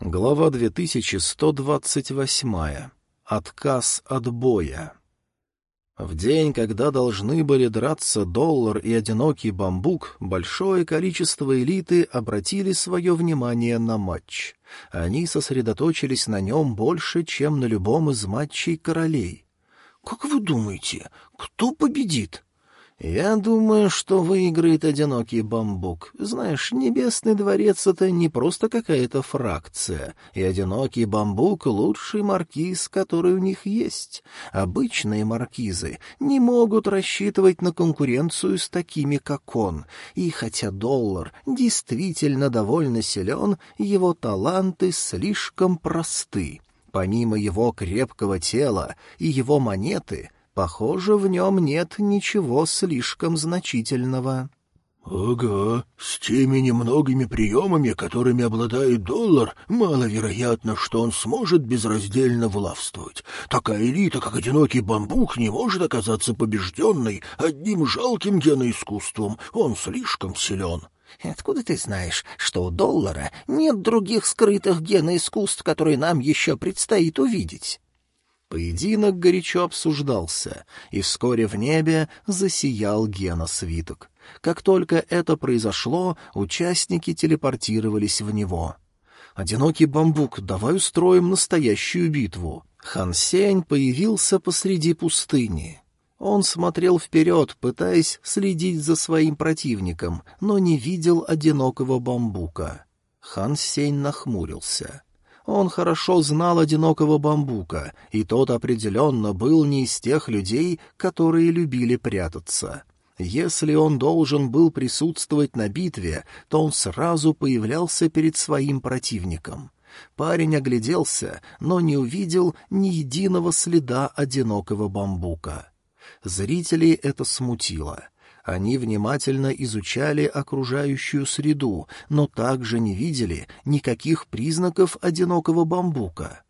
Глава 2128. Отказ от боя. В день, когда должны были драться доллар и одинокий бамбук, большое количество элиты обратили свое внимание на матч. Они сосредоточились на нем больше, чем на любом из матчей королей. «Как вы думаете, кто победит?» «Я думаю, что выиграет одинокий бамбук. Знаешь, Небесный дворец — это не просто какая-то фракция, и одинокий бамбук — лучший маркиз, который у них есть. Обычные маркизы не могут рассчитывать на конкуренцию с такими, как он, и хотя доллар действительно довольно силен, его таланты слишком просты». Помимо его крепкого тела и его монеты — Похоже, в нем нет ничего слишком значительного. — Ага, с теми немногими приемами, которыми обладает доллар, маловероятно, что он сможет безраздельно властвовать. Такая элита, как одинокий бамбук, не может оказаться побежденной одним жалким геноискусством, он слишком силен. — Откуда ты знаешь, что у доллара нет других скрытых геноискусств, которые нам еще предстоит увидеть? Поединок горячо обсуждался, и вскоре в небе засиял геносвиток. Как только это произошло, участники телепортировались в него. «Одинокий бамбук, давай устроим настоящую битву». Хан Сень появился посреди пустыни. Он смотрел вперед, пытаясь следить за своим противником, но не видел одинокого бамбука. Хан Сень нахмурился. Он хорошо знал одинокого бамбука, и тот определенно был не из тех людей, которые любили прятаться. Если он должен был присутствовать на битве, то он сразу появлялся перед своим противником. Парень огляделся, но не увидел ни единого следа одинокого бамбука. Зрителей это смутило — они внимательно изучали окружающую среду, но также не видели никаких признаков одинокого бамбука.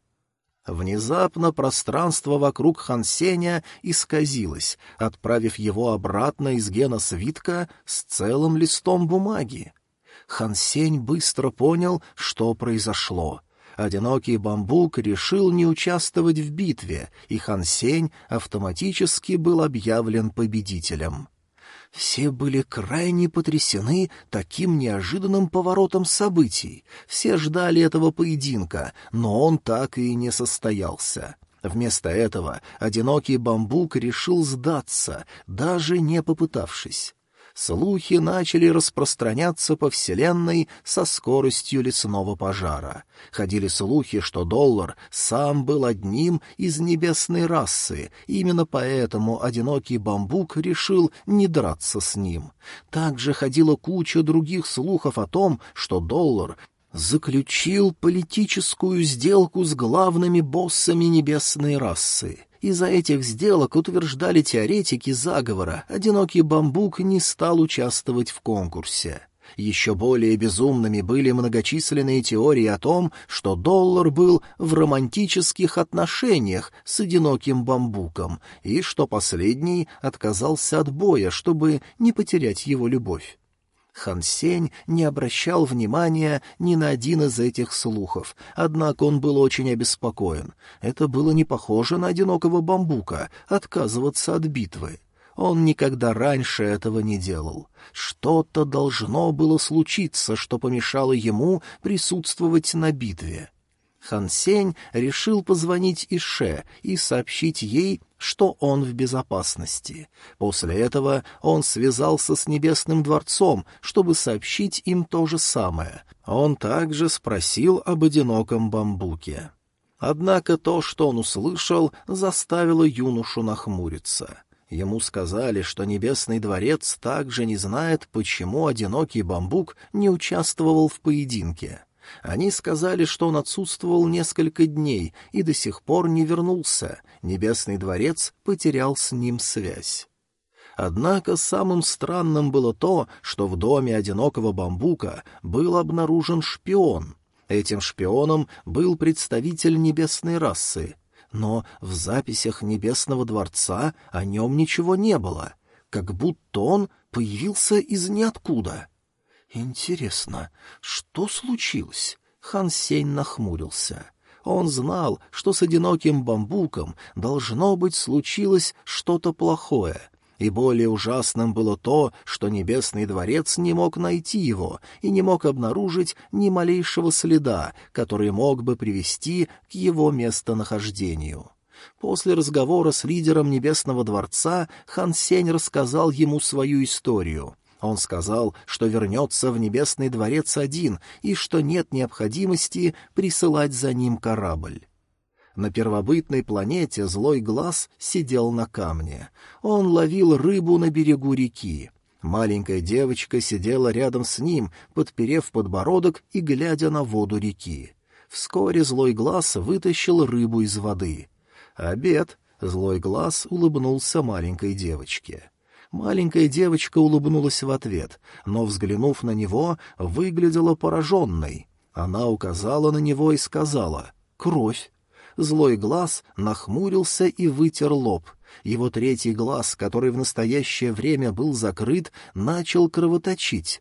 Внезапно пространство вокруг Хансеня исказилось, отправив его обратно из гена свитка с целым листом бумаги. Хансень быстро понял, что произошло. Одинокий бамбук решил не участвовать в битве, и Хансень автоматически был объявлен победителем. Все были крайне потрясены таким неожиданным поворотом событий. Все ждали этого поединка, но он так и не состоялся. Вместо этого одинокий бамбук решил сдаться, даже не попытавшись. Слухи начали распространяться по Вселенной со скоростью лесного пожара. Ходили слухи, что доллар сам был одним из небесной расы, именно поэтому одинокий бамбук решил не драться с ним. Также ходила куча других слухов о том, что доллар заключил политическую сделку с главными боссами небесной расы. Из-за этих сделок, утверждали теоретики заговора, одинокий бамбук не стал участвовать в конкурсе. Еще более безумными были многочисленные теории о том, что доллар был в романтических отношениях с одиноким бамбуком, и что последний отказался от боя, чтобы не потерять его любовь. Хан Сень не обращал внимания ни на один из этих слухов, однако он был очень обеспокоен. Это было не похоже на одинокого бамбука — отказываться от битвы. Он никогда раньше этого не делал. Что-то должно было случиться, что помешало ему присутствовать на битве. Хан Сень решил позвонить Ише и сообщить ей, что он в безопасности. После этого он связался с Небесным дворцом, чтобы сообщить им то же самое. Он также спросил об одиноком бамбуке. Однако то, что он услышал, заставило юношу нахмуриться. Ему сказали, что Небесный дворец также не знает, почему одинокий бамбук не участвовал в поединке. Они сказали, что он отсутствовал несколько дней и до сих пор не вернулся. Небесный дворец потерял с ним связь. Однако самым странным было то, что в доме одинокого бамбука был обнаружен шпион. Этим шпионом был представитель небесной расы. Но в записях Небесного дворца о нем ничего не было, как будто он появился из ниоткуда. Интересно, что случилось? Хан Сень нахмурился. Он знал, что с одиноким бамбуком должно быть случилось что-то плохое — и более ужасным было то, что Небесный дворец не мог найти его и не мог обнаружить ни малейшего следа, который мог бы привести к его местонахождению. После разговора с лидером Небесного дворца Хан Сень рассказал ему свою историю. Он сказал, что вернется в Небесный дворец один и что нет необходимости присылать за ним корабль. На первобытной планете злой глаз сидел на камне. Он ловил рыбу на берегу реки. Маленькая девочка сидела рядом с ним, подперев подбородок и глядя на воду реки. Вскоре злой глаз вытащил рыбу из воды. «Обед!» — злой глаз улыбнулся маленькой девочке. Маленькая девочка улыбнулась в ответ, но, взглянув на него, выглядела пораженной. Она указала на него и сказала «Кровь». Злой глаз нахмурился и вытер лоб. Его третий глаз, который в настоящее время был закрыт, начал кровоточить.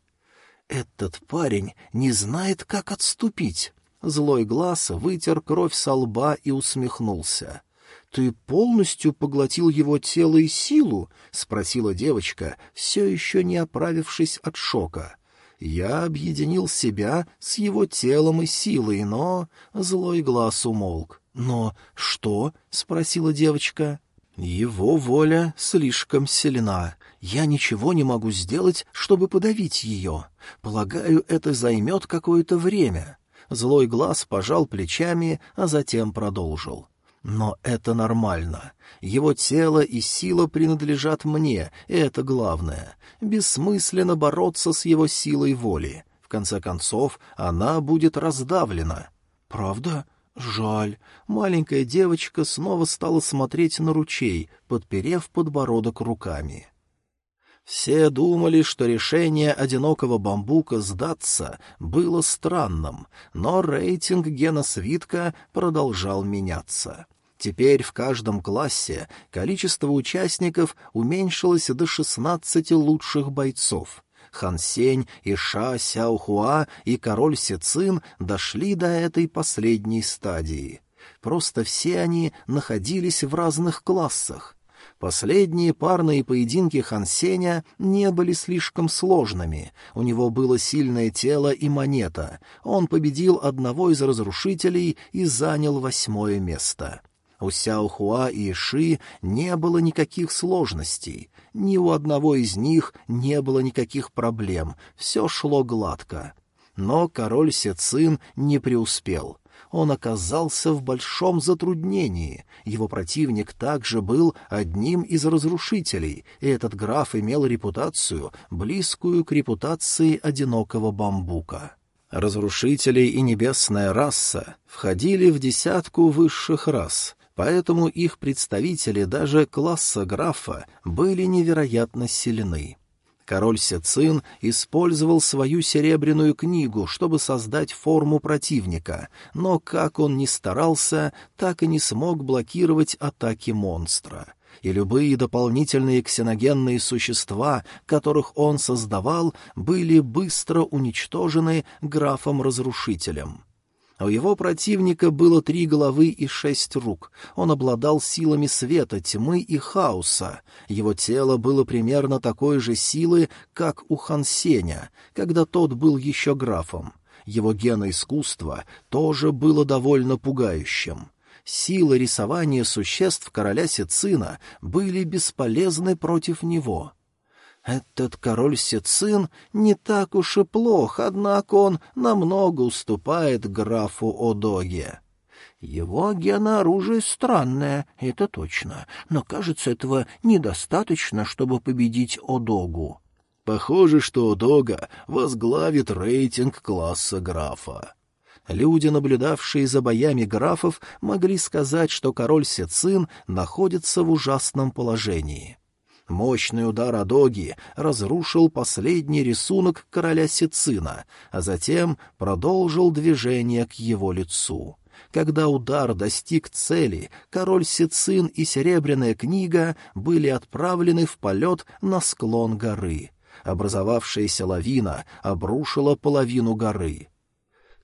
«Этот парень не знает, как отступить». Злой глаз вытер кровь со лба и усмехнулся. «Ты полностью поглотил его тело и силу?» — спросила девочка, все еще не оправившись от шока. «Я объединил себя с его телом и силой, но...» Злой глаз умолк. «Но что?» — спросила девочка. «Его воля слишком сильна. Я ничего не могу сделать, чтобы подавить ее. Полагаю, это займет какое-то время». Злой глаз пожал плечами, а затем продолжил. «Но это нормально. Его тело и сила принадлежат мне, и это главное. Бессмысленно бороться с его силой воли. В конце концов, она будет раздавлена». «Правда?» Жаль. Маленькая девочка снова стала смотреть на ручей, подперев подбородок руками. Все думали, что решение одинокого бамбука сдаться было странным, но рейтинг гена свитка продолжал меняться. Теперь в каждом классе количество участников уменьшилось до шестнадцати лучших бойцов. Хан Сень, Иша, Сяохуа и король Сицин дошли до этой последней стадии. Просто все они находились в разных классах. Последние парные поединки Хан Сеня не были слишком сложными. У него было сильное тело и монета. Он победил одного из разрушителей и занял восьмое место. У Сяохуа и Иши не было никаких сложностей. Ни у одного из них не было никаких проблем, все шло гладко. Но король Сецин не преуспел. Он оказался в большом затруднении. Его противник также был одним из разрушителей, и этот граф имел репутацию, близкую к репутации одинокого бамбука. Разрушители и небесная раса входили в десятку высших рас, поэтому их представители даже класса графа были невероятно сильны. Король Сецин использовал свою серебряную книгу, чтобы создать форму противника, но как он ни старался, так и не смог блокировать атаки монстра. И любые дополнительные ксеногенные существа, которых он создавал, были быстро уничтожены графом-разрушителем. У его противника было три головы и шесть рук. Он обладал силами света, тьмы и хаоса. Его тело было примерно такой же силы, как у Хансеня, когда тот был еще графом. Его геноискусство тоже было довольно пугающим. Силы рисования существ короля Сицина были бесполезны против него — этот король Сицин не так уж и плох, однако он намного уступает графу Одоге. Его генооружие странное, это точно, но, кажется, этого недостаточно, чтобы победить Одогу. Похоже, что Одога возглавит рейтинг класса графа. Люди, наблюдавшие за боями графов, могли сказать, что король Сецин находится в ужасном положении. Мощный удар Адоги разрушил последний рисунок короля Сицина, а затем продолжил движение к его лицу. Когда удар достиг цели, король Сицин и Серебряная книга были отправлены в полет на склон горы. Образовавшаяся лавина обрушила половину горы.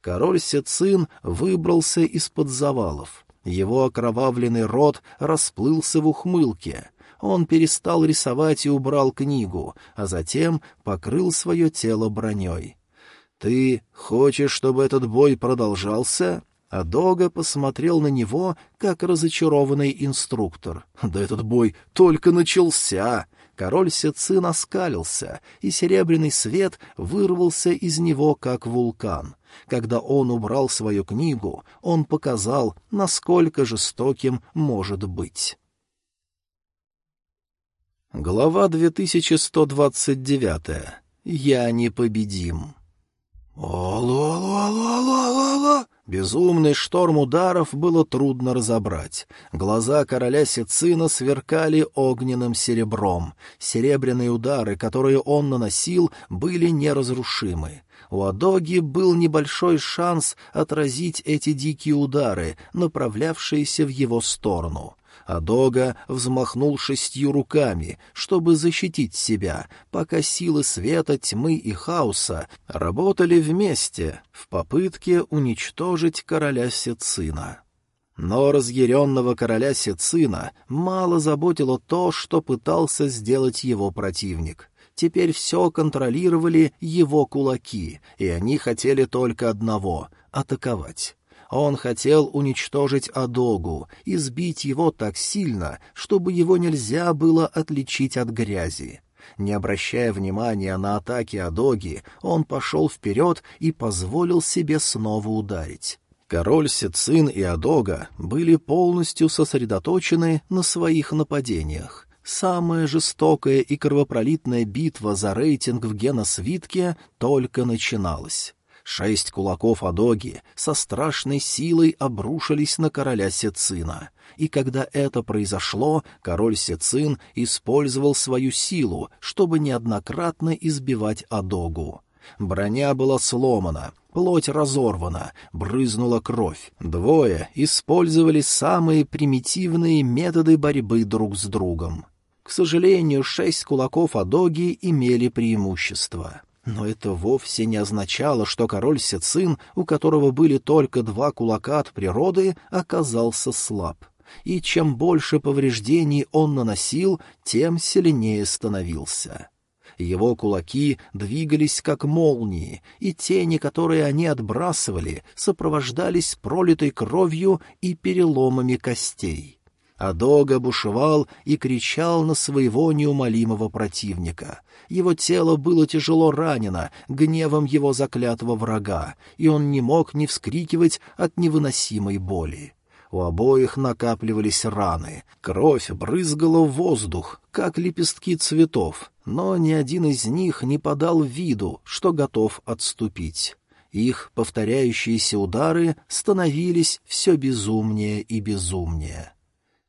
Король Сецин выбрался из-под завалов. Его окровавленный рот расплылся в ухмылке. Он перестал рисовать и убрал книгу, а затем покрыл свое тело броней. «Ты хочешь, чтобы этот бой продолжался?» А Дога посмотрел на него, как разочарованный инструктор. «Да этот бой только начался!» Король Сецин оскалился, и серебряный свет вырвался из него, как вулкан. Когда он убрал свою книгу, он показал, насколько жестоким может быть. Глава 2129. Я непобедим. «Алло, алло, алло, алло, алло, алло!» Безумный шторм ударов было трудно разобрать. Глаза короля Сицина сверкали огненным серебром. Серебряные удары, которые он наносил, были неразрушимы. У Адоги был небольшой шанс отразить эти дикие удары, направлявшиеся в его сторону. Адога взмахнул шестью руками, чтобы защитить себя, пока силы света, тьмы и хаоса работали вместе в попытке уничтожить короля Сецина. Но разъяренного короля Сецина мало заботило то, что пытался сделать его противник. Теперь все контролировали его кулаки, и они хотели только одного — атаковать. Он хотел уничтожить Адогу и сбить его так сильно, чтобы его нельзя было отличить от грязи. Не обращая внимания на атаки Адоги, он пошел вперед и позволил себе снова ударить. Король Сицин и Адога были полностью сосредоточены на своих нападениях. Самая жестокая и кровопролитная битва за рейтинг в геносвитке только начиналась. Шесть кулаков Адоги со страшной силой обрушились на короля Сецина. И когда это произошло, король Сецин использовал свою силу, чтобы неоднократно избивать Адогу. Броня была сломана, плоть разорвана, брызнула кровь. Двое использовали самые примитивные методы борьбы друг с другом. К сожалению, шесть кулаков Адоги имели преимущество. Но это вовсе не означало, что король Сецин, у которого были только два кулака от природы, оказался слаб. И чем больше повреждений он наносил, тем сильнее становился. Его кулаки двигались как молнии, и тени, которые они отбрасывали, сопровождались пролитой кровью и переломами костей. Адога бушевал и кричал на своего неумолимого противника. Его тело было тяжело ранено гневом его заклятого врага, и он не мог не вскрикивать от невыносимой боли. У обоих накапливались раны, кровь брызгала в воздух, как лепестки цветов, но ни один из них не подал виду, что готов отступить. Их повторяющиеся удары становились все безумнее и безумнее.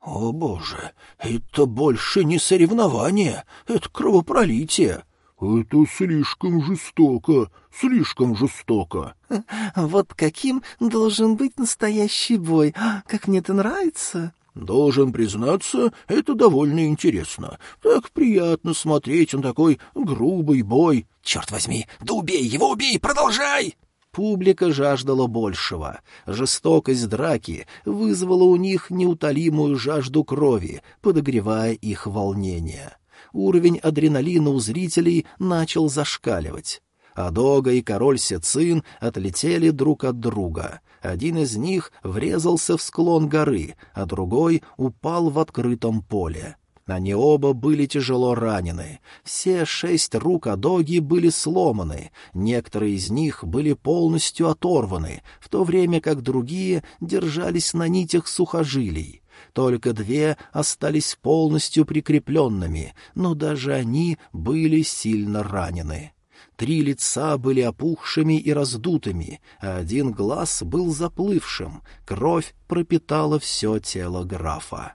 «О, боже, это больше не соревнование, это кровопролитие!» «Это слишком жестоко, слишком жестоко!» «Вот каким должен быть настоящий бой! Как мне это нравится!» «Должен признаться, это довольно интересно. Так приятно смотреть на такой грубый бой!» «Черт возьми! Да убей его, убей! Продолжай!» Публика жаждала большего. Жестокость драки вызвала у них неутолимую жажду крови, подогревая их волнение. Уровень адреналина у зрителей начал зашкаливать. Адога и король Сецин отлетели друг от друга. Один из них врезался в склон горы, а другой упал в открытом поле. Они оба были тяжело ранены. Все шесть рук Адоги были сломаны, некоторые из них были полностью оторваны, в то время как другие держались на нитях сухожилий. Только две остались полностью прикрепленными, но даже они были сильно ранены. Три лица были опухшими и раздутыми, а один глаз был заплывшим, кровь пропитала все тело графа.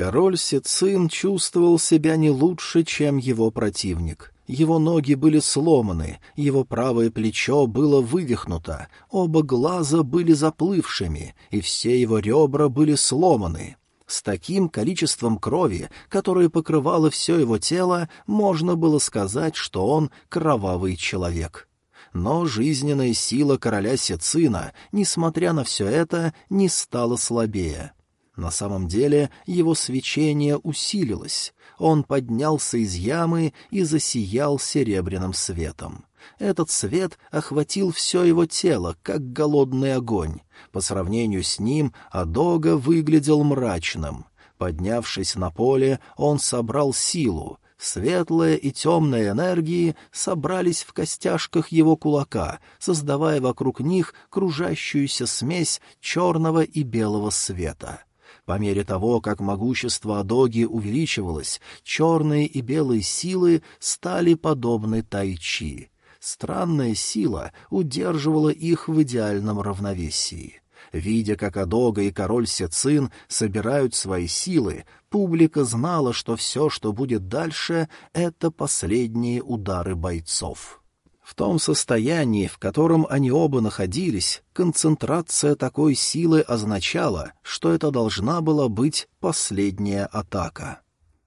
Король Сицин чувствовал себя не лучше, чем его противник. Его ноги были сломаны, его правое плечо было вывихнуто, оба глаза были заплывшими, и все его ребра были сломаны. С таким количеством крови, которое покрывало все его тело, можно было сказать, что он кровавый человек. Но жизненная сила короля Сицина, несмотря на все это, не стала слабее. На самом деле его свечение усилилось. Он поднялся из ямы и засиял серебряным светом. Этот свет охватил все его тело, как голодный огонь. По сравнению с ним Адога выглядел мрачным. Поднявшись на поле, он собрал силу. Светлая и темная энергии собрались в костяшках его кулака, создавая вокруг них кружащуюся смесь черного и белого света. По мере того, как могущество Адоги увеличивалось, черные и белые силы стали подобны тайчи. Странная сила удерживала их в идеальном равновесии. Видя, как Адога и король Сецин собирают свои силы, публика знала, что все, что будет дальше, — это последние удары бойцов. В том состоянии, в котором они оба находились, концентрация такой силы означала, что это должна была быть последняя атака.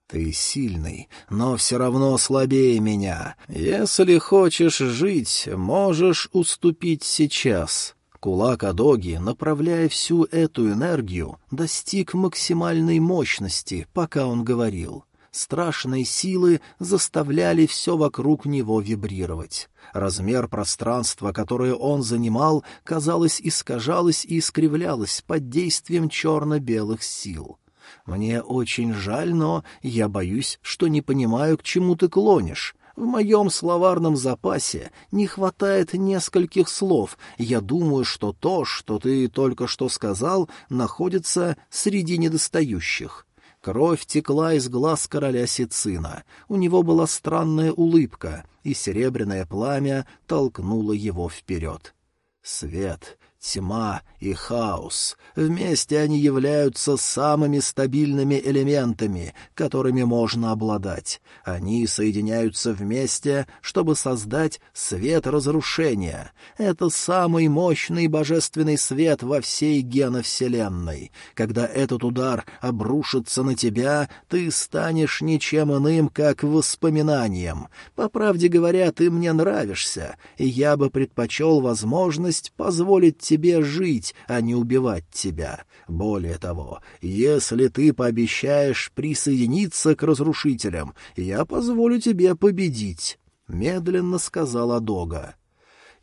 Ты сильный, но все равно слабее меня. Если хочешь жить, можешь уступить сейчас. Кулак Адоги, направляя всю эту энергию, достиг максимальной мощности, пока он говорил. Страшные силы заставляли все вокруг него вибрировать. Размер пространства, которое он занимал, казалось, искажалось и искривлялось под действием черно-белых сил. Мне очень жаль, но я боюсь, что не понимаю, к чему ты клонишь. В моем словарном запасе не хватает нескольких слов. Я думаю, что то, что ты только что сказал, находится среди недостающих. Кровь текла из глаз короля Сицина. У него была странная улыбка, и серебряное пламя толкнуло его вперед. Свет, Тьма и хаос. Вместе они являются самыми стабильными элементами, которыми можно обладать. Они соединяются вместе, чтобы создать свет разрушения. Это самый мощный божественный свет во всей геновселенной. Когда этот удар обрушится на тебя, ты станешь ничем иным, как воспоминанием. По правде говоря, ты мне нравишься, и я бы предпочел возможность позволить тебе тебе жить, а не убивать тебя. Более того, если ты пообещаешь присоединиться к разрушителям, я позволю тебе победить», — медленно сказала Дога.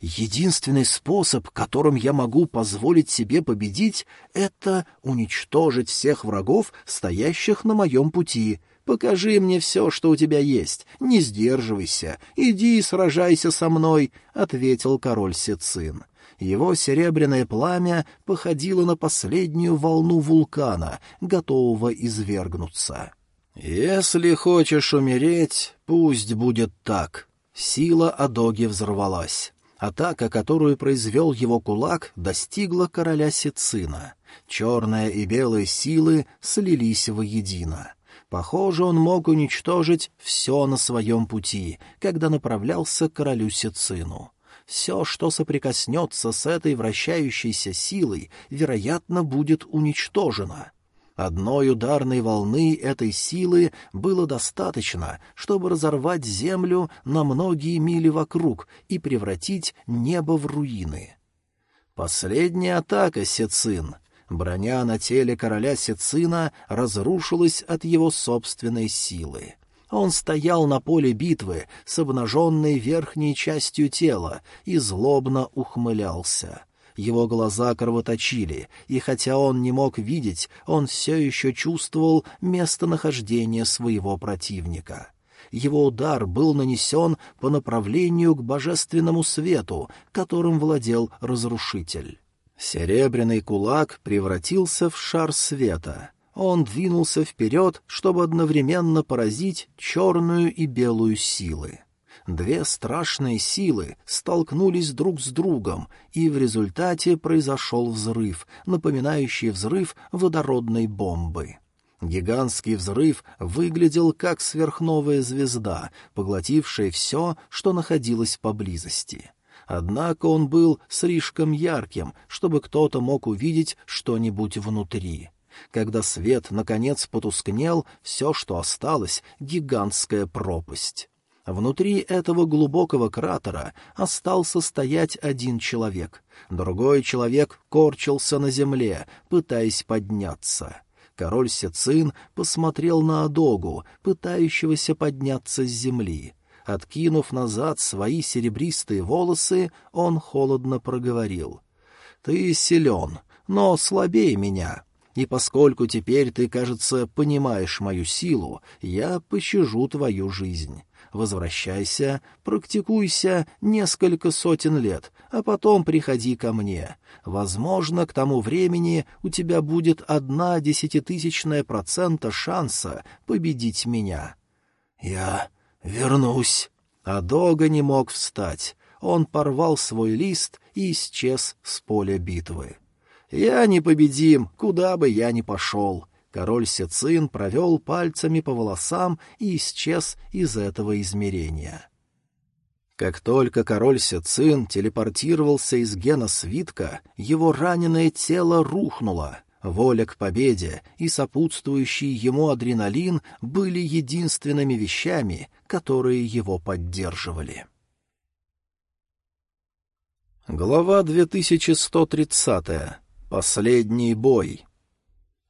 Единственный способ, которым я могу позволить себе победить, это уничтожить всех врагов, стоящих на моем пути. Покажи мне все, что у тебя есть. Не сдерживайся. Иди и сражайся со мной, — ответил король Сицин. Его серебряное пламя походило на последнюю волну вулкана, готового извергнуться. «Если хочешь умереть, пусть будет так». Сила Адоги взорвалась. Атака, которую произвел его кулак, достигла короля Сицина. Черная и белая силы слились воедино. Похоже, он мог уничтожить все на своем пути, когда направлялся к королю Сицину. Все, что соприкоснется с этой вращающейся силой, вероятно, будет уничтожено. Одной ударной волны этой силы было достаточно, чтобы разорвать землю на многие мили вокруг и превратить небо в руины. Последняя атака Сецин. Броня на теле короля Сецина разрушилась от его собственной силы. Он стоял на поле битвы с обнаженной верхней частью тела и злобно ухмылялся. Его глаза кровоточили, и хотя он не мог видеть, он все еще чувствовал местонахождение своего противника. Его удар был нанесен по направлению к божественному свету, которым владел разрушитель. Серебряный кулак превратился в шар света — он двинулся вперед, чтобы одновременно поразить черную и белую силы. Две страшные силы столкнулись друг с другом, и в результате произошел взрыв, напоминающий взрыв водородной бомбы. Гигантский взрыв выглядел как сверхновая звезда, поглотившая все, что находилось поблизости. Однако он был слишком ярким, чтобы кто-то мог увидеть что-нибудь внутри. Когда свет, наконец, потускнел, все, что осталось — гигантская пропасть. Внутри этого глубокого кратера остался стоять один человек. Другой человек корчился на земле, пытаясь подняться. Король Сецин посмотрел на Адогу, пытающегося подняться с земли. Откинув назад свои серебристые волосы, он холодно проговорил. «Ты силен, но слабее меня. И поскольку теперь ты, кажется, понимаешь мою силу, я пощажу твою жизнь. Возвращайся, практикуйся несколько сотен лет, а потом приходи ко мне. Возможно, к тому времени у тебя будет одна десятитысячная процента шанса победить меня. Я вернусь. А Дога не мог встать. Он порвал свой лист и исчез с поля битвы. «Я непобедим, куда бы я ни пошел», Король Сецин провел пальцами по волосам и исчез из этого измерения. Как только король Сецин телепортировался из гена свитка, его раненое тело рухнуло. Воля к победе и сопутствующий ему адреналин были единственными вещами, которые его поддерживали. Глава 2130. Последний бой.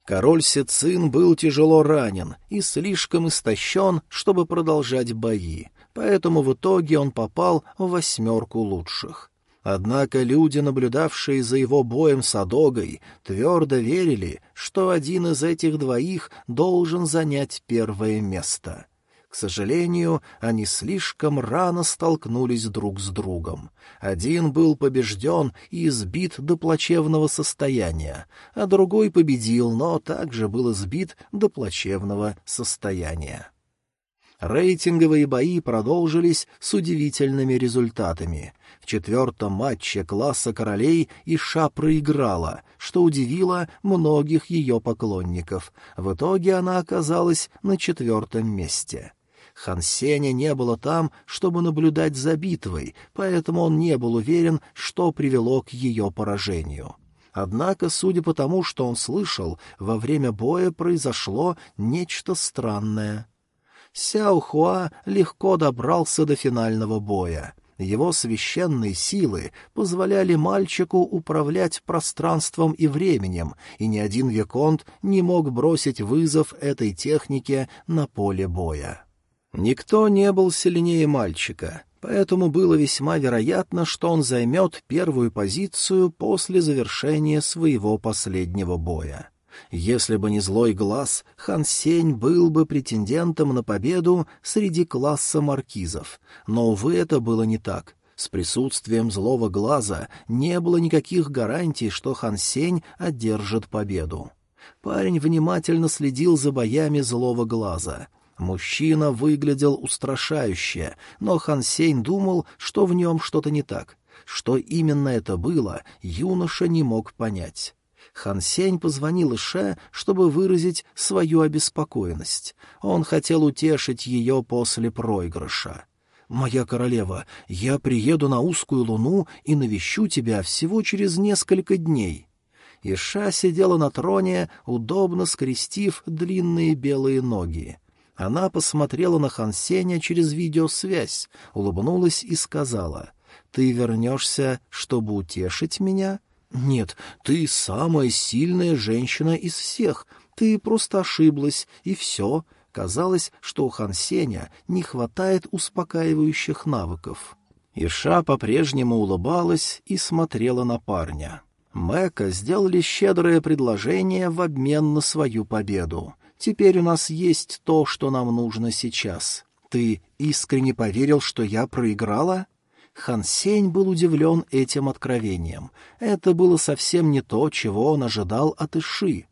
Король Сицин был тяжело ранен и слишком истощен, чтобы продолжать бои, поэтому в итоге он попал в восьмерку лучших. Однако люди, наблюдавшие за его боем с Адогой, твердо верили, что один из этих двоих должен занять первое место. К сожалению, они слишком рано столкнулись друг с другом. Один был побежден и избит до плачевного состояния, а другой победил, но также был избит до плачевного состояния. Рейтинговые бои продолжились с удивительными результатами. В четвертом матче класса королей Иша проиграла, что удивило многих ее поклонников. В итоге она оказалась на четвертом месте. Хан Сеня не было там, чтобы наблюдать за битвой, поэтому он не был уверен, что привело к ее поражению. Однако, судя по тому, что он слышал, во время боя произошло нечто странное. Сяо Хуа легко добрался до финального боя. Его священные силы позволяли мальчику управлять пространством и временем, и ни один виконт не мог бросить вызов этой технике на поле боя. Никто не был сильнее мальчика, поэтому было весьма вероятно, что он займет первую позицию после завершения своего последнего боя. Если бы не злой глаз, Хан Сень был бы претендентом на победу среди класса маркизов. Но, увы, это было не так. С присутствием злого глаза не было никаких гарантий, что Хан Сень одержит победу. Парень внимательно следил за боями злого глаза — Мужчина выглядел устрашающе, но Хан Сень думал, что в нем что-то не так. Что именно это было, юноша не мог понять. Хан Сень позвонил Ише, чтобы выразить свою обеспокоенность. Он хотел утешить ее после проигрыша. «Моя королева, я приеду на узкую луну и навещу тебя всего через несколько дней». Иша сидела на троне, удобно скрестив длинные белые ноги. Она посмотрела на Хансеня через видеосвязь, улыбнулась и сказала, «Ты вернешься, чтобы утешить меня?» «Нет, ты самая сильная женщина из всех. Ты просто ошиблась, и все». Казалось, что у Хансеня не хватает успокаивающих навыков. Иша по-прежнему улыбалась и смотрела на парня. Мэка сделали щедрое предложение в обмен на свою победу. Теперь у нас есть то, что нам нужно сейчас. Ты искренне поверил, что я проиграла?» Хан Сень был удивлен этим откровением. Это было совсем не то, чего он ожидал от Иши.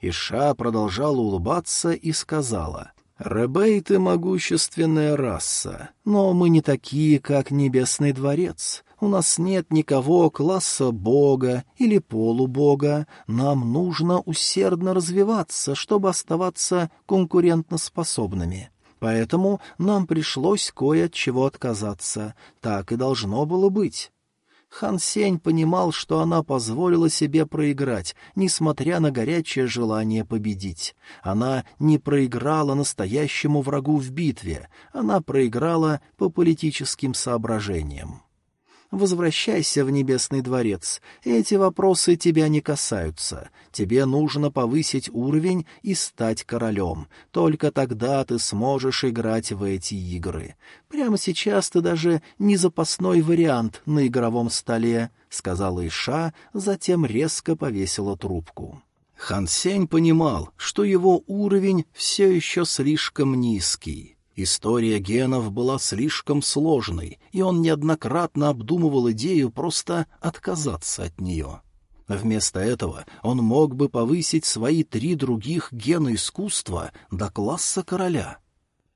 Иша продолжала улыбаться и сказала, «Ребейты — могущественная раса, но мы не такие, как Небесный дворец. У нас нет никого класса бога или полубога. Нам нужно усердно развиваться, чтобы оставаться конкурентноспособными. Поэтому нам пришлось кое от чего отказаться. Так и должно было быть. Хан Сень понимал, что она позволила себе проиграть, несмотря на горячее желание победить. Она не проиграла настоящему врагу в битве, она проиграла по политическим соображениям. Возвращайся в Небесный дворец. Эти вопросы тебя не касаются. Тебе нужно повысить уровень и стать королем. Только тогда ты сможешь играть в эти игры. Прямо сейчас ты даже не запасной вариант на игровом столе, — сказала Иша, затем резко повесила трубку. Хан Сень понимал, что его уровень все еще слишком низкий. История генов была слишком сложной, и он неоднократно обдумывал идею просто отказаться от нее. Вместо этого он мог бы повысить свои три других гена искусства до класса короля.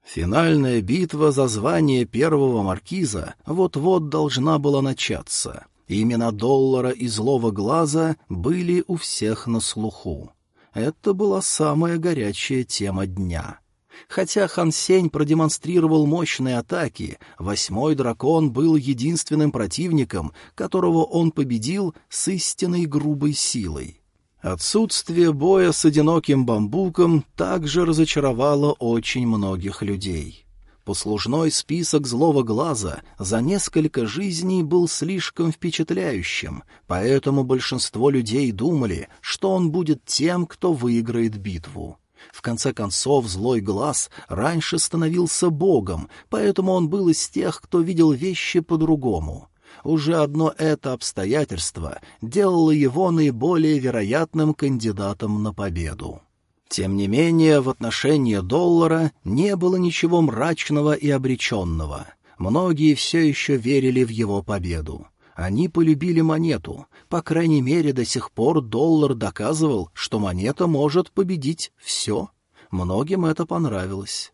Финальная битва за звание первого маркиза вот-вот должна была начаться. Имена доллара и злого глаза были у всех на слуху. Это была самая горячая тема дня — Хотя Хан Сень продемонстрировал мощные атаки, восьмой дракон был единственным противником, которого он победил с истинной грубой силой. Отсутствие боя с одиноким бамбуком также разочаровало очень многих людей. Послужной список злого глаза за несколько жизней был слишком впечатляющим, поэтому большинство людей думали, что он будет тем, кто выиграет битву. В конце концов, злой глаз раньше становился богом, поэтому он был из тех, кто видел вещи по-другому. Уже одно это обстоятельство делало его наиболее вероятным кандидатом на победу. Тем не менее, в отношении доллара не было ничего мрачного и обреченного. Многие все еще верили в его победу. Они полюбили монету. По крайней мере, до сих пор доллар доказывал, что монета может победить все. Многим это понравилось.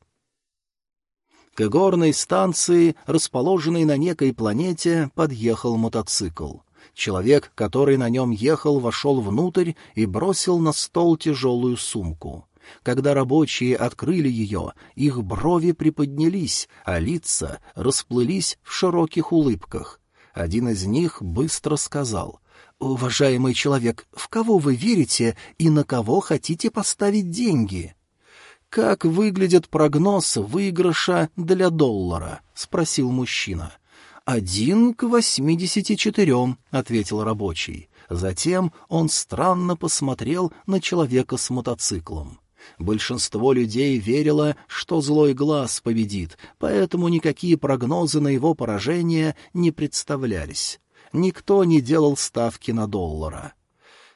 К горной станции, расположенной на некой планете, подъехал мотоцикл. Человек, который на нем ехал, вошел внутрь и бросил на стол тяжелую сумку. Когда рабочие открыли ее, их брови приподнялись, а лица расплылись в широких улыбках. Один из них быстро сказал, «Уважаемый человек, в кого вы верите и на кого хотите поставить деньги?» «Как выглядит прогноз выигрыша для доллара?» — спросил мужчина. «Один к восьмидесяти четырем», — ответил рабочий. Затем он странно посмотрел на человека с мотоциклом. Большинство людей верило, что злой глаз победит, поэтому никакие прогнозы на его поражение не представлялись. Никто не делал ставки на доллара.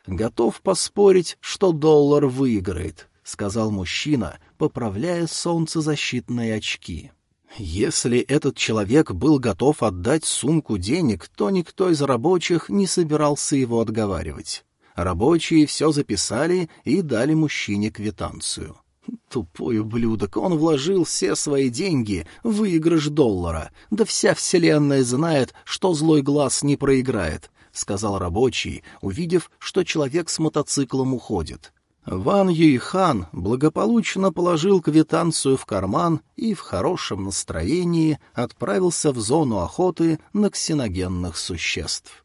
«Готов поспорить, что доллар выиграет», — сказал мужчина, поправляя солнцезащитные очки. Если этот человек был готов отдать сумку денег, то никто из рабочих не собирался его отговаривать. Рабочие все записали и дали мужчине квитанцию. Тупой ублюдок, он вложил все свои деньги в выигрыш доллара. Да вся вселенная знает, что злой глаз не проиграет, — сказал рабочий, увидев, что человек с мотоциклом уходит. Ван Юйхан благополучно положил квитанцию в карман и в хорошем настроении отправился в зону охоты на ксеногенных существ.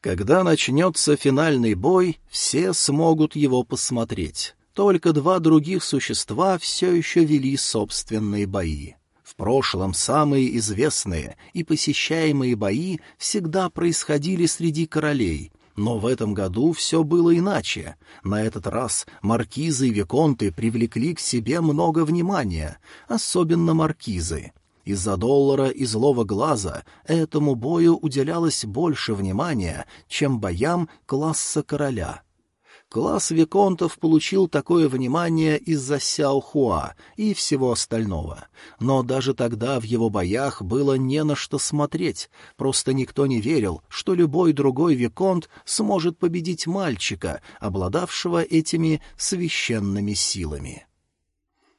Когда начнется финальный бой, все смогут его посмотреть. Только два других существа все еще вели собственные бои. В прошлом самые известные и посещаемые бои всегда происходили среди королей, но в этом году все было иначе. На этот раз маркизы и виконты привлекли к себе много внимания, особенно маркизы. Из-за доллара и злого глаза этому бою уделялось больше внимания, чем боям класса короля. Класс виконтов получил такое внимание из-за Сяохуа и всего остального. Но даже тогда в его боях было не на что смотреть, просто никто не верил, что любой другой виконт сможет победить мальчика, обладавшего этими священными силами.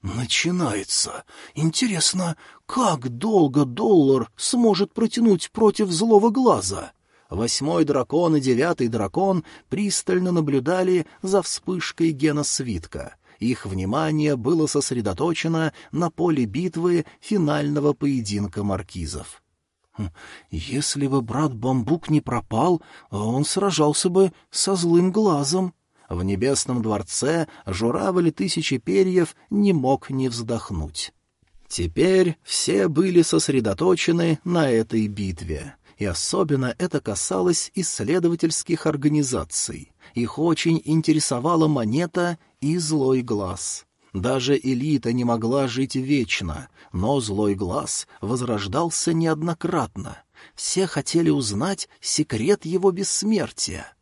«Начинается. Интересно, как долго доллар сможет протянуть против злого глаза?» Восьмой дракон и девятый дракон пристально наблюдали за вспышкой гена свитка. Их внимание было сосредоточено на поле битвы финального поединка маркизов. Хм, если бы брат Бамбук не пропал, он сражался бы со злым глазом. В небесном дворце журавль тысячи перьев не мог не вздохнуть. Теперь все были сосредоточены на этой битве, и особенно это касалось исследовательских организаций. Их очень интересовала монета и злой глаз. Даже элита не могла жить вечно, но злой глаз возрождался неоднократно. Все хотели узнать секрет его бессмертия.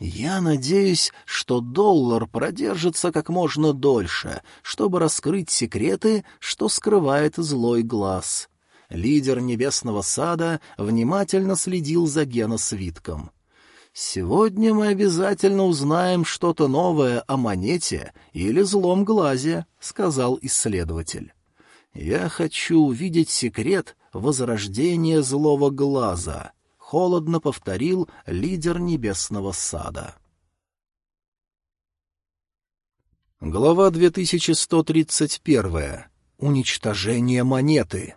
Я надеюсь, что доллар продержится как можно дольше, чтобы раскрыть секреты, что скрывает злой глаз. Лидер Небесного Сада внимательно следил за геносвитком. «Сегодня мы обязательно узнаем что-то новое о монете или злом глазе», — сказал исследователь. «Я хочу увидеть секрет возрождения злого глаза», — холодно повторил лидер Небесного Сада. Глава 2131. Уничтожение монеты.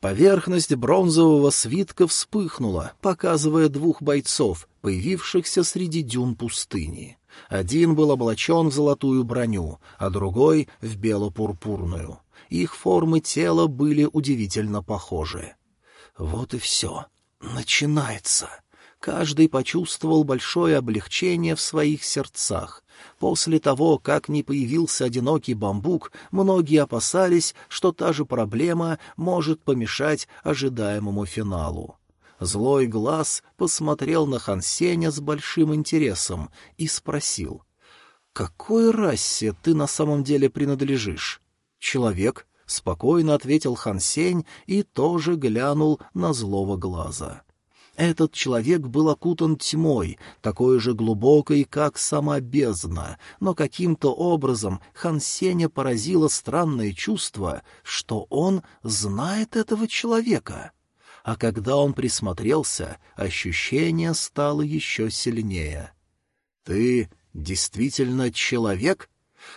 Поверхность бронзового свитка вспыхнула, показывая двух бойцов, появившихся среди дюн пустыни. Один был облачен в золотую броню, а другой — в бело-пурпурную. Их формы тела были удивительно похожи. Вот и все. Начинается. Каждый почувствовал большое облегчение в своих сердцах. После того, как не появился одинокий бамбук, многие опасались, что та же проблема может помешать ожидаемому финалу. Злой глаз посмотрел на Хансеня с большим интересом и спросил, «Какой расе ты на самом деле принадлежишь?» «Человек», — спокойно ответил Хансень и тоже глянул на злого глаза. Этот человек был окутан тьмой, такой же глубокой, как сама бездна, но каким-то образом Хан Сеня поразило странное чувство, что он знает этого человека. А когда он присмотрелся, ощущение стало еще сильнее. «Ты действительно человек?»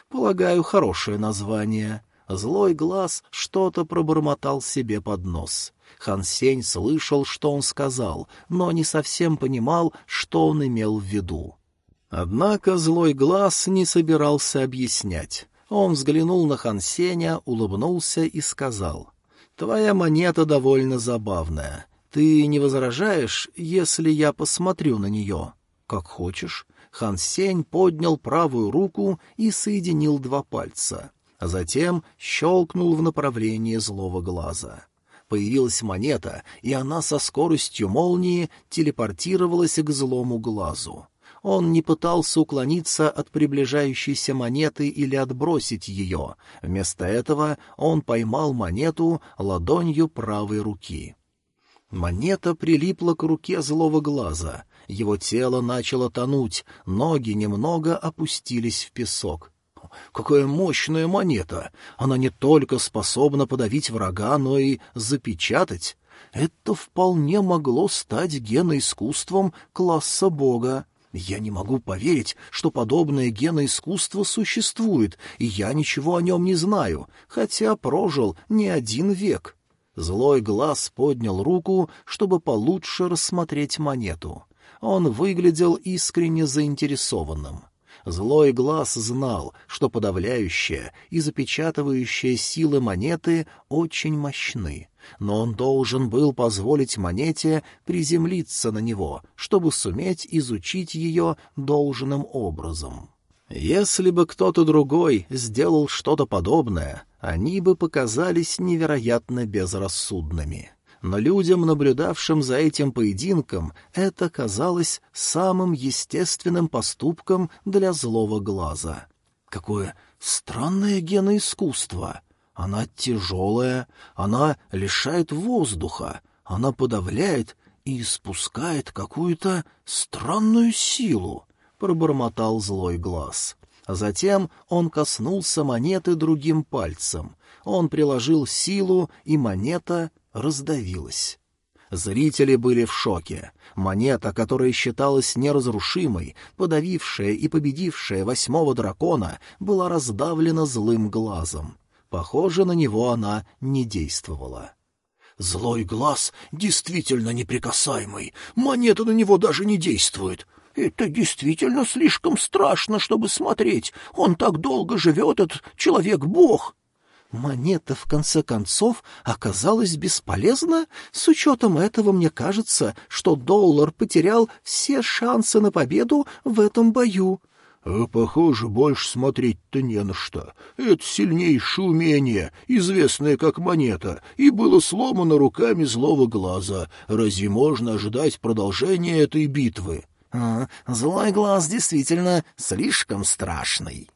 «Полагаю, хорошее название». Злой глаз что-то пробормотал себе под нос. Хан Сень слышал, что он сказал, но не совсем понимал, что он имел в виду. Однако злой глаз не собирался объяснять. Он взглянул на Хан Сеня, улыбнулся и сказал, «Твоя монета довольно забавная. Ты не возражаешь, если я посмотрю на нее?» «Как хочешь». Хан Сень поднял правую руку и соединил два пальца. а Затем щелкнул в направлении злого глаза. Появилась монета, и она со скоростью молнии телепортировалась к злому глазу. Он не пытался уклониться от приближающейся монеты или отбросить ее. Вместо этого он поймал монету ладонью правой руки. Монета прилипла к руке злого глаза. Его тело начало тонуть, ноги немного опустились в песок. Какая мощная монета! Она не только способна подавить врага, но и запечатать. Это вполне могло стать геноискусством класса бога. Я не могу поверить, что подобное геноискусство существует, и я ничего о нем не знаю, хотя прожил не один век. Злой глаз поднял руку, чтобы получше рассмотреть монету. Он выглядел искренне заинтересованным. Злой глаз знал, что подавляющая и запечатывающая силы монеты очень мощны, но он должен был позволить монете приземлиться на него, чтобы суметь изучить ее должным образом. Если бы кто-то другой сделал что-то подобное, они бы показались невероятно безрассудными но людям, наблюдавшим за этим поединком, это казалось самым естественным поступком для злого глаза. Какое странное геноискусство! Она тяжелая, она лишает воздуха, она подавляет и испускает какую-то странную силу, — пробормотал злой глаз. Затем он коснулся монеты другим пальцем. Он приложил силу, и монета раздавилась. Зрители были в шоке. Монета, которая считалась неразрушимой, подавившая и победившая восьмого дракона, была раздавлена злым глазом. Похоже, на него она не действовала. Злой глаз действительно неприкасаемый, монета на него даже не действует. Это действительно слишком страшно, чтобы смотреть. Он так долго живет, этот человек-бог. Монета, в конце концов, оказалась бесполезна? С учетом этого, мне кажется, что доллар потерял все шансы на победу в этом бою. А, похоже, больше смотреть-то не на что. Это сильнейшее умение, известное как монета, и было сломано руками злого глаза. Разве можно ожидать продолжения этой битвы? А, злой глаз действительно слишком страшный.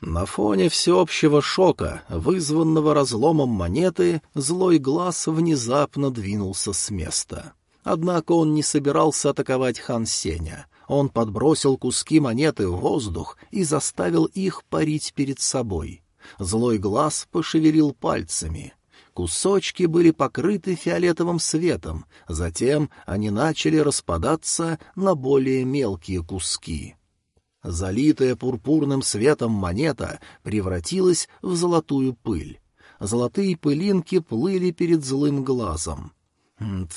На фоне всеобщего шока, вызванного разломом монеты, злой глаз внезапно двинулся с места. Однако он не собирался атаковать хан Сеня. Он подбросил куски монеты в воздух и заставил их парить перед собой. Злой глаз пошевелил пальцами. Кусочки были покрыты фиолетовым светом, затем они начали распадаться на более мелкие куски. Залитая пурпурным светом монета превратилась в золотую пыль. Золотые пылинки плыли перед злым глазом.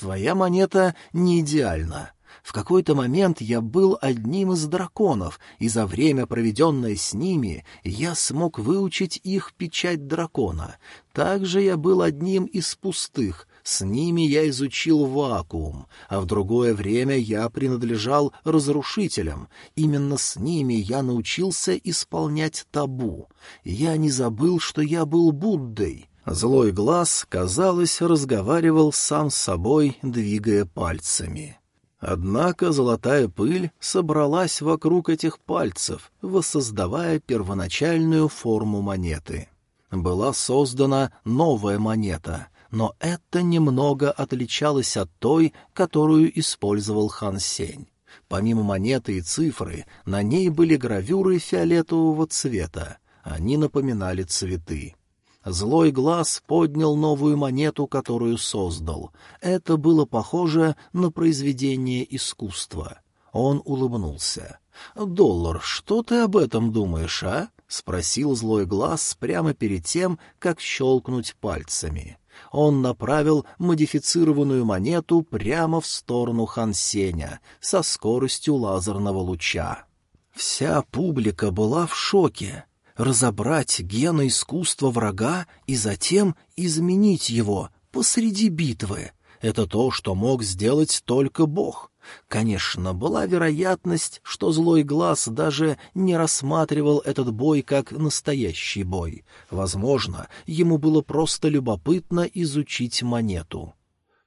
«Твоя монета не идеальна. В какой-то момент я был одним из драконов, и за время, проведенное с ними, я смог выучить их печать дракона. Также я был одним из пустых, с ними я изучил вакуум, а в другое время я принадлежал разрушителям. Именно с ними я научился исполнять табу. Я не забыл, что я был Буддой. Злой глаз, казалось, разговаривал сам с собой, двигая пальцами. Однако золотая пыль собралась вокруг этих пальцев, воссоздавая первоначальную форму монеты. Была создана новая монета, но это немного отличалось от той, которую использовал Хан Сень. Помимо монеты и цифры, на ней были гравюры фиолетового цвета. Они напоминали цветы. Злой глаз поднял новую монету, которую создал. Это было похоже на произведение искусства. Он улыбнулся. «Доллар, что ты об этом думаешь, а?» — спросил злой глаз прямо перед тем, как щелкнуть пальцами он направил модифицированную монету прямо в сторону Хансеня со скоростью лазерного луча. Вся публика была в шоке. Разобрать гена искусства врага и затем изменить его посреди битвы — это то, что мог сделать только Бог. Конечно, была вероятность, что злой глаз даже не рассматривал этот бой как настоящий бой. Возможно, ему было просто любопытно изучить монету.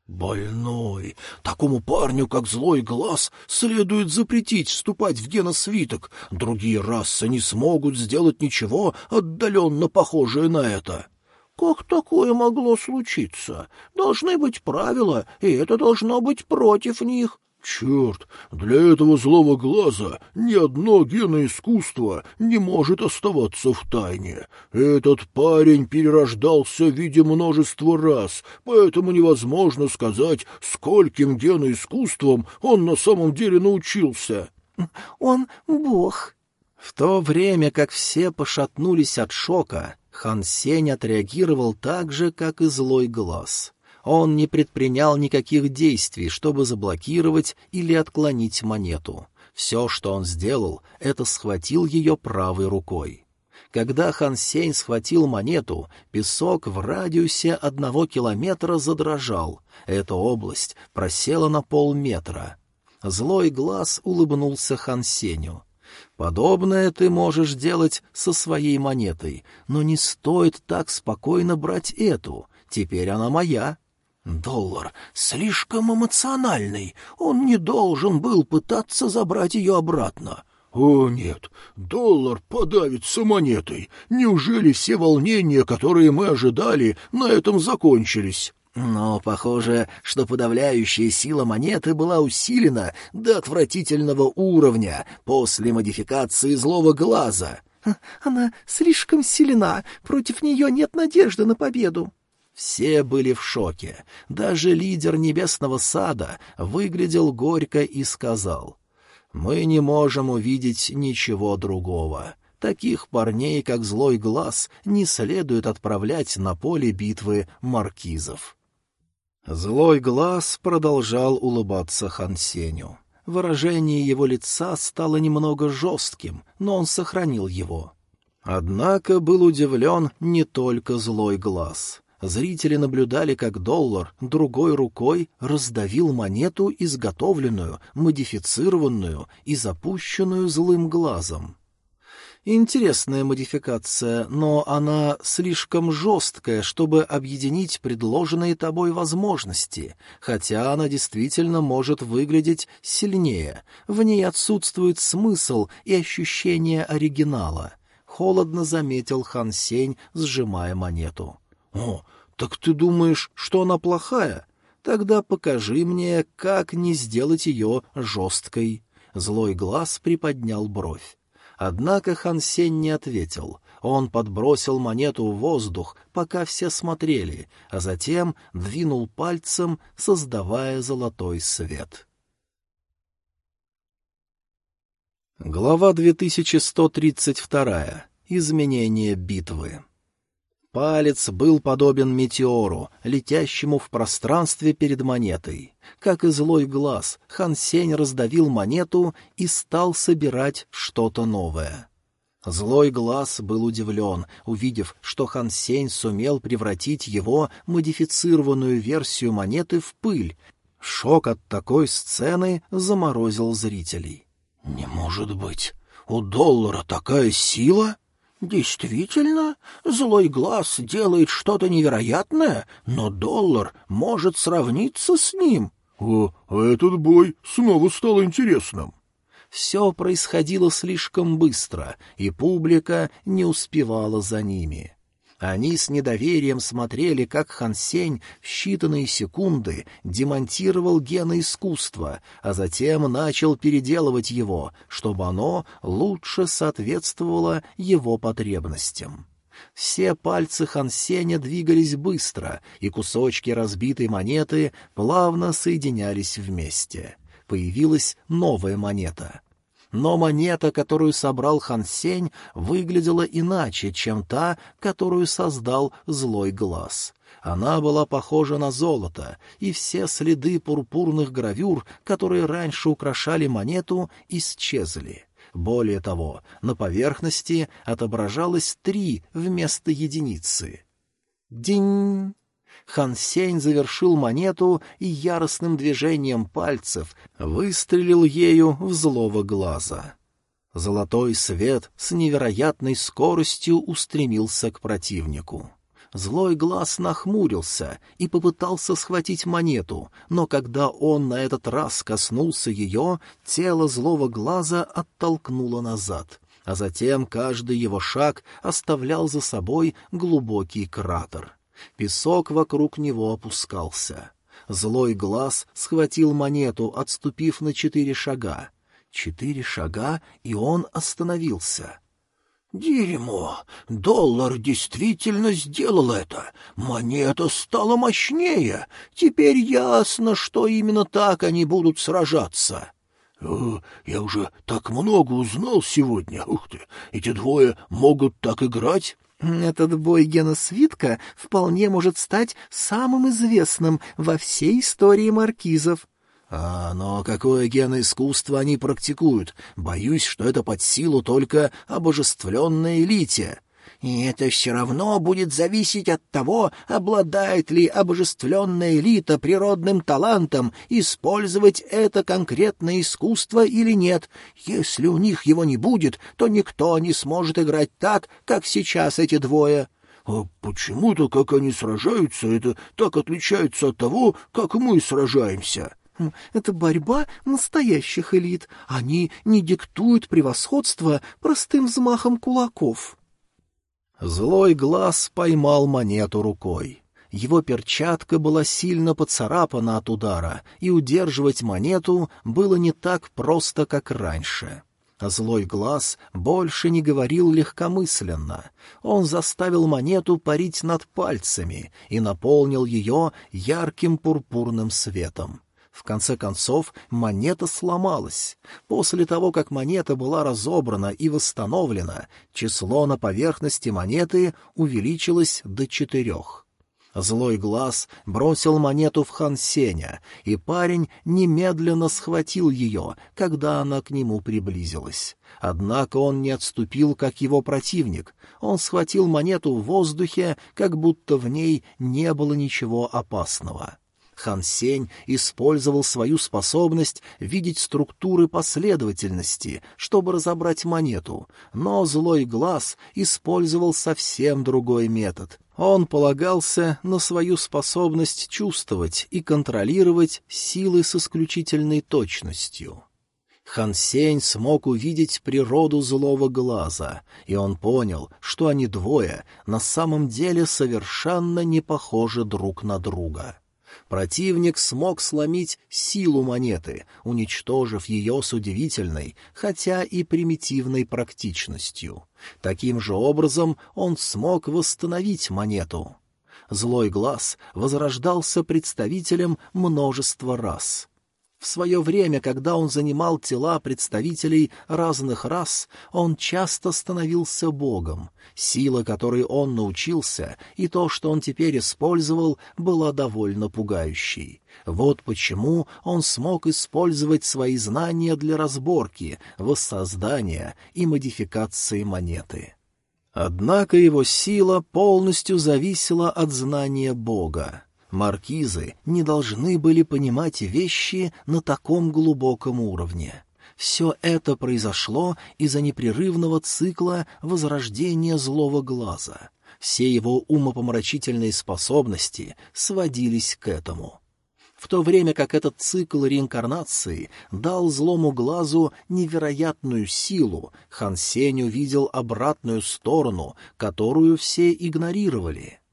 «Больной! Такому парню, как злой глаз, следует запретить вступать в геносвиток. Другие расы не смогут сделать ничего отдаленно похожее на это». «Как такое могло случиться? Должны быть правила, и это должно быть против них. Черт, для этого злого глаза ни одно геноискусство не может оставаться в тайне. Этот парень перерождался в виде множества раз, поэтому невозможно сказать, скольким геноискусством он на самом деле научился. Он бог. В то время как все пошатнулись от шока, Хан Сень отреагировал так же, как и злой глаз. Он не предпринял никаких действий, чтобы заблокировать или отклонить монету. Все, что он сделал, это схватил ее правой рукой. Когда Хан Сень схватил монету, песок в радиусе одного километра задрожал. Эта область просела на полметра. Злой глаз улыбнулся Хан Сенью. «Подобное ты можешь делать со своей монетой, но не стоит так спокойно брать эту. Теперь она моя». Доллар слишком эмоциональный. Он не должен был пытаться забрать ее обратно. О, нет, доллар подавится монетой. Неужели все волнения, которые мы ожидали, на этом закончились? Но похоже, что подавляющая сила монеты была усилена до отвратительного уровня после модификации злого глаза. Она слишком сильна, против нее нет надежды на победу. Все были в шоке. Даже лидер Небесного Сада выглядел горько и сказал, «Мы не можем увидеть ничего другого. Таких парней, как Злой Глаз, не следует отправлять на поле битвы маркизов». Злой глаз продолжал улыбаться Хансеню. Выражение его лица стало немного жестким, но он сохранил его. Однако был удивлен не только злой глаз. Зрители наблюдали, как доллар другой рукой раздавил монету, изготовленную, модифицированную и запущенную злым глазом. Интересная модификация, но она слишком жесткая, чтобы объединить предложенные тобой возможности, хотя она действительно может выглядеть сильнее. В ней отсутствует смысл и ощущение оригинала. Холодно заметил Хан Сень, сжимая монету. «О, так ты думаешь, что она плохая? Тогда покажи мне, как не сделать ее жесткой». Злой глаз приподнял бровь. Однако Хан Сень не ответил. Он подбросил монету в воздух, пока все смотрели, а затем двинул пальцем, создавая золотой свет. Глава 2132. Изменение битвы. Палец был подобен метеору, летящему в пространстве перед монетой. Как и злой глаз, Хан Сень раздавил монету и стал собирать что-то новое. Злой глаз был удивлен, увидев, что Хан Сень сумел превратить его модифицированную версию монеты в пыль. Шок от такой сцены заморозил зрителей. «Не может быть! У доллара такая сила?» Действительно, злой глаз делает что-то невероятное, но доллар может сравниться с ним. О, а этот бой снова стал интересным. Все происходило слишком быстро, и публика не успевала за ними. Они с недоверием смотрели, как Хансень в считанные секунды демонтировал гены искусства, а затем начал переделывать его, чтобы оно лучше соответствовало его потребностям. Все пальцы Хансеня двигались быстро, и кусочки разбитой монеты плавно соединялись вместе. Появилась новая монета. Но монета, которую собрал Хан Сень, выглядела иначе, чем та, которую создал злой глаз. Она была похожа на золото, и все следы пурпурных гравюр, которые раньше украшали монету, исчезли. Более того, на поверхности отображалось три вместо единицы. Динь! Хан Сень завершил монету и яростным движением пальцев выстрелил ею в злого глаза. Золотой свет с невероятной скоростью устремился к противнику. Злой глаз нахмурился и попытался схватить монету, но когда он на этот раз коснулся ее, тело злого глаза оттолкнуло назад, а затем каждый его шаг оставлял за собой глубокий кратер. Песок вокруг него опускался. Злой глаз схватил монету, отступив на четыре шага. Четыре шага, и он остановился. «Дерьмо! Доллар действительно сделал это! Монета стала мощнее! Теперь ясно, что именно так они будут сражаться!» О, «Я уже так много узнал сегодня! Ух ты! Эти двое могут так играть!» Этот бой Гена Свитка вполне может стать самым известным во всей истории маркизов. А, но какое геноискусство они практикуют? Боюсь, что это под силу только обожествленной элите. И это все равно будет зависеть от того, обладает ли обожествленная элита природным талантом использовать это конкретное искусство или нет. Если у них его не будет, то никто не сможет играть так, как сейчас эти двое. А почему-то, как они сражаются, это так отличается от того, как мы сражаемся. Хм, это борьба настоящих элит. Они не диктуют превосходство простым взмахом кулаков. Злой глаз поймал монету рукой. Его перчатка была сильно поцарапана от удара, и удерживать монету было не так просто, как раньше. Злой глаз больше не говорил легкомысленно. Он заставил монету парить над пальцами и наполнил ее ярким пурпурным светом. В конце концов, монета сломалась. После того, как монета была разобрана и восстановлена, число на поверхности монеты увеличилось до четырех. Злой глаз бросил монету в Хан Сеня, и парень немедленно схватил ее, когда она к нему приблизилась. Однако он не отступил, как его противник. Он схватил монету в воздухе, как будто в ней не было ничего опасного. Хан Сень использовал свою способность видеть структуры последовательности, чтобы разобрать монету, но злой глаз использовал совсем другой метод. Он полагался на свою способность чувствовать и контролировать силы с исключительной точностью. Хан Сень смог увидеть природу злого глаза, и он понял, что они двое на самом деле совершенно не похожи друг на друга. Противник смог сломить силу монеты, уничтожив ее с удивительной, хотя и примитивной практичностью. Таким же образом он смог восстановить монету. Злой глаз возрождался представителем множества рас — в свое время, когда он занимал тела представителей разных рас, он часто становился богом. Сила, которой он научился, и то, что он теперь использовал, была довольно пугающей. Вот почему он смог использовать свои знания для разборки, воссоздания и модификации монеты. Однако его сила полностью зависела от знания Бога. Маркизы не должны были понимать вещи на таком глубоком уровне. Все это произошло из-за непрерывного цикла возрождения злого глаза. Все его умопомрачительные способности сводились к этому. В то время как этот цикл реинкарнации дал злому глазу невероятную силу, Хан Сень увидел обратную сторону, которую все игнорировали —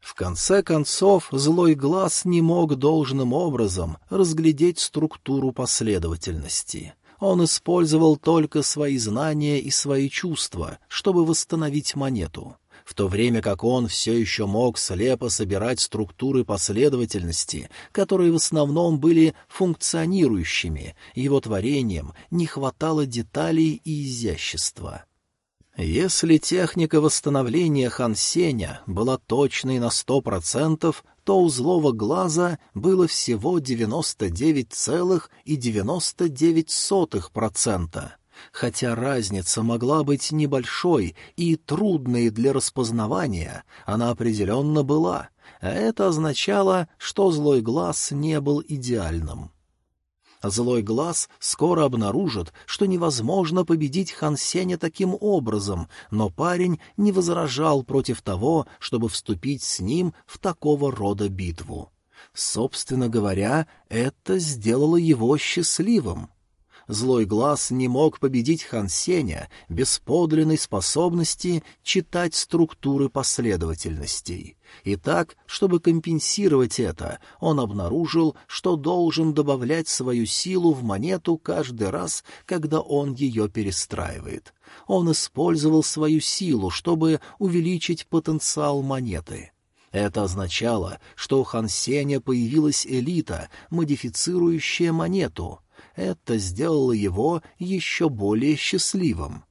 в конце концов, злой глаз не мог должным образом разглядеть структуру последовательности. Он использовал только свои знания и свои чувства, чтобы восстановить монету. В то время как он все еще мог слепо собирать структуры последовательности, которые в основном были функционирующими, его творением не хватало деталей и изящества. Если техника восстановления Хансеня была точной на сто процентов, то у злого глаза было всего 99,99%, хотя разница могла быть небольшой и трудной для распознавания, она определенно была, а это означало, что злой глаз не был идеальным. Злой глаз скоро обнаружит, что невозможно победить Хан Сеня таким образом, но парень не возражал против того, чтобы вступить с ним в такого рода битву. Собственно говоря, это сделало его счастливым. Злой глаз не мог победить Хан Сеня без подлинной способности читать структуры последовательностей. И так, чтобы компенсировать это, он обнаружил, что должен добавлять свою силу в монету каждый раз, когда он ее перестраивает. Он использовал свою силу, чтобы увеличить потенциал монеты. Это означало, что у Хан Сеня появилась элита, модифицирующая монету — это сделало его еще более счастливым.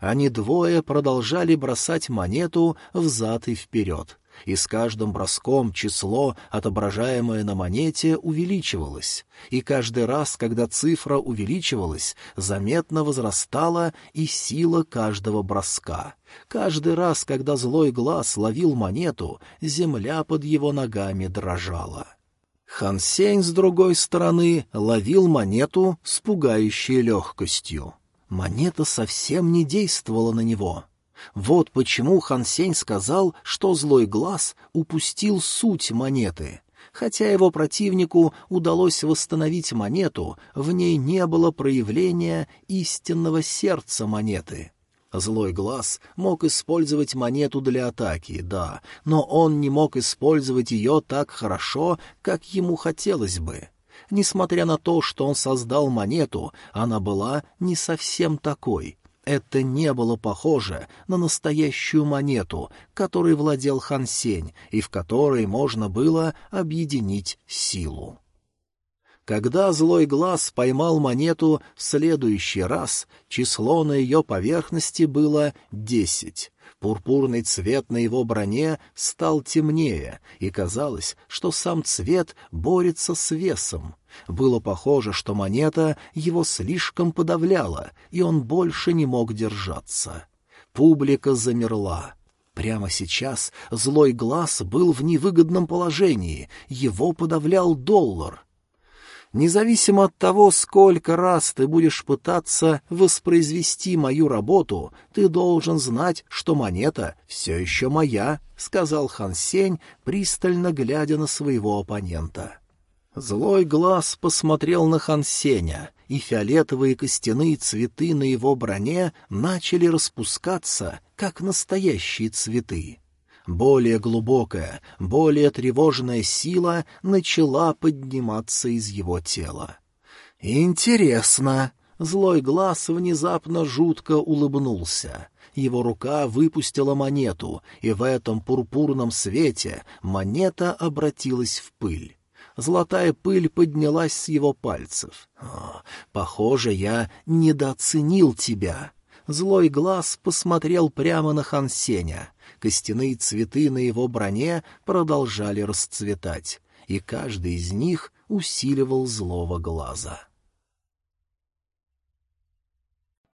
Они двое продолжали бросать монету взад и вперед, и с каждым броском число, отображаемое на монете, увеличивалось, и каждый раз, когда цифра увеличивалась, заметно возрастала и сила каждого броска. Каждый раз, когда злой глаз ловил монету, земля под его ногами дрожала. Хан Сень, с другой стороны, ловил монету с пугающей легкостью. Монета совсем не действовала на него. Вот почему Хан Сень сказал, что злой глаз упустил суть монеты. Хотя его противнику удалось восстановить монету, в ней не было проявления истинного сердца монеты. Злой глаз мог использовать монету для атаки, да, но он не мог использовать ее так хорошо, как ему хотелось бы. Несмотря на то, что он создал монету, она была не совсем такой. Это не было похоже на настоящую монету, которой владел Хан Сень и в которой можно было объединить силу. Когда злой глаз поймал монету в следующий раз, число на ее поверхности было десять. Пурпурный цвет на его броне стал темнее, и казалось, что сам цвет борется с весом. Было похоже, что монета его слишком подавляла, и он больше не мог держаться. Публика замерла. Прямо сейчас злой глаз был в невыгодном положении, его подавлял доллар — Независимо от того, сколько раз ты будешь пытаться воспроизвести мою работу, ты должен знать, что монета все еще моя, — сказал Хан Сень, пристально глядя на своего оппонента. Злой глаз посмотрел на Хан Сеня, и фиолетовые костяные цветы на его броне начали распускаться, как настоящие цветы. Более глубокая, более тревожная сила начала подниматься из его тела. «Интересно!» Злой глаз внезапно жутко улыбнулся. Его рука выпустила монету, и в этом пурпурном свете монета обратилась в пыль. Золотая пыль поднялась с его пальцев. «О, «Похоже, я недооценил тебя». Злой глаз посмотрел прямо на Хансеня. Костяные цветы на его броне продолжали расцветать, и каждый из них усиливал злого глаза.